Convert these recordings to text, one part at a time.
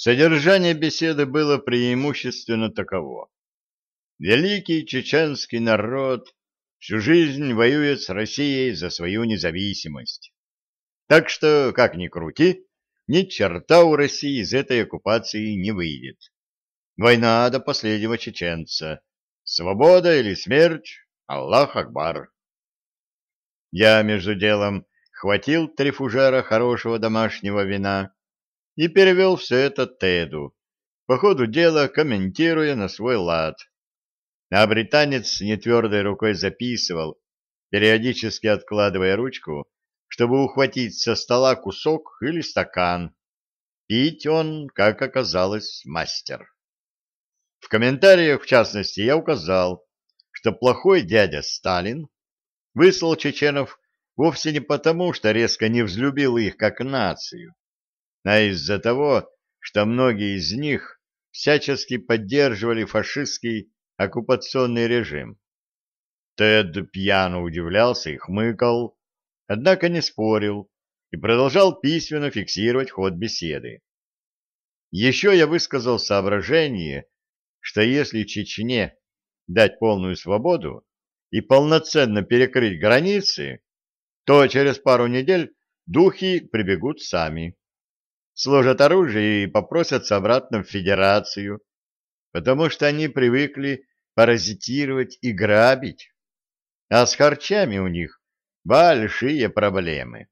Содержание беседы было преимущественно таково. Великий чеченский народ всю жизнь воюет с Россией за свою независимость. Так что, как ни крути, ни черта у России из этой оккупации не выйдет. Война до последнего чеченца. Свобода или смерть? Аллах Акбар. Я, между делом, хватил три фужера хорошего домашнего вина и перевел все это Теду, по ходу дела комментируя на свой лад. А британец нетвердой рукой записывал, периодически откладывая ручку, чтобы ухватить со стола кусок или стакан. Пить он, как оказалось, мастер. В комментариях, в частности, я указал, что плохой дядя Сталин выслал чеченов вовсе не потому, что резко не взлюбил их как нацию, а из-за того, что многие из них всячески поддерживали фашистский оккупационный режим. Тед пьяно удивлялся и хмыкал, однако не спорил и продолжал письменно фиксировать ход беседы. Еще я высказал соображение, что если Чечне дать полную свободу и полноценно перекрыть границы, то через пару недель духи прибегут сами, сложат оружие и попросятся обратно в Федерацию, потому что они привыкли паразитировать и грабить, а с харчами у них большие проблемы.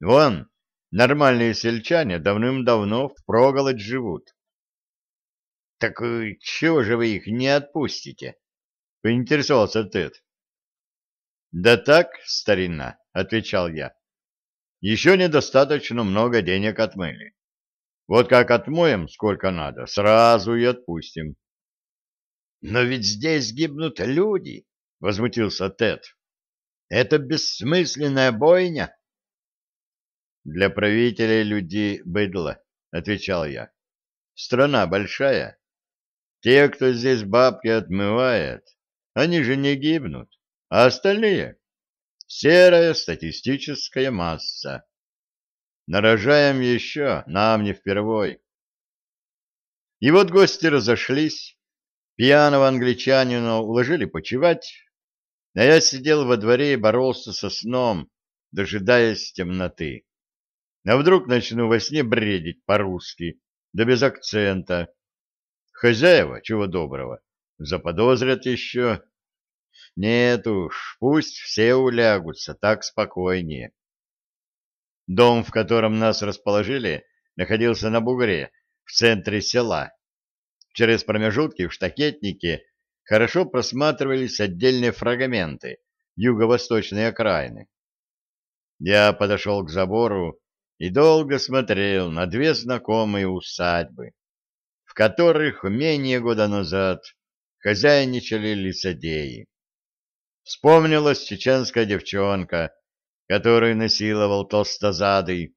Вон, нормальные сельчане давным-давно впроголодь живут. — Так э, чего же вы их не отпустите? — поинтересовался Тед. — Да так, старина, — отвечал я. — Еще недостаточно много денег отмыли. Вот как отмоем сколько надо, сразу и отпустим. — Но ведь здесь гибнут люди, — возмутился Тед. — Это бессмысленная бойня. — Для правителей люди быдло, — отвечал я. — Страна большая, те, кто здесь бабки отмывает, они же не гибнут, а остальные — серая статистическая масса. Нарожаем еще, нам не впервой. И вот гости разошлись, пьяного англичанина уложили почевать, а я сидел во дворе и боролся со сном, дожидаясь темноты. А вдруг начну во сне бредить по-русски, да без акцента, Хозяева, чего доброго, заподозрят еще. Нет уж, пусть все улягутся, так спокойнее. Дом, в котором нас расположили, находился на бугре, в центре села. Через промежутки в штакетнике хорошо просматривались отдельные фрагменты юго-восточной окраины. Я подошел к забору и долго смотрел на две знакомые усадьбы которых менее года назад хозяйничали лицедеи. Вспомнилась чеченская девчонка, которую насиловал толстозадый,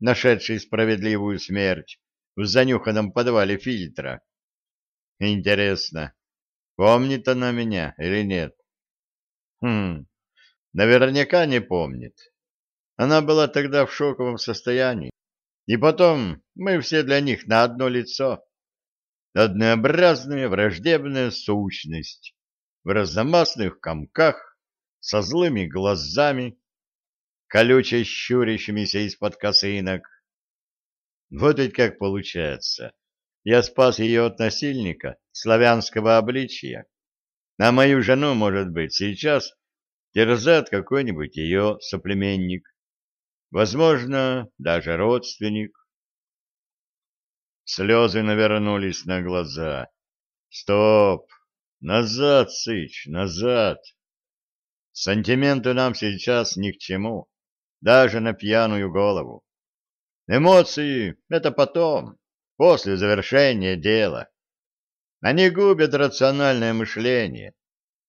нашедший справедливую смерть в занюханном подвале фильтра. Интересно, помнит она меня или нет? Хм, наверняка не помнит. Она была тогда в шоковом состоянии. И потом мы все для них на одно лицо однообразная враждебная сущность в разномастных комках, со злыми глазами, колюче щурящимися из-под косынок. Вот ведь как получается. Я спас ее от насильника, славянского обличия, а мою жену, может быть, сейчас терзает какой-нибудь ее соплеменник, возможно, даже родственник. Слезы навернулись на глаза. Стоп! Назад, Сыч, назад! Сантименты нам сейчас ни к чему, даже на пьяную голову. Эмоции — это потом, после завершения дела. Они губят рациональное мышление.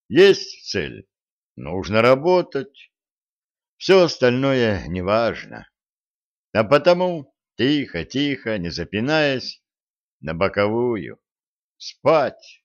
Есть цель — нужно работать. Все остальное неважно. А потому Тихо, тихо, не запинаясь, на боковую. Спать!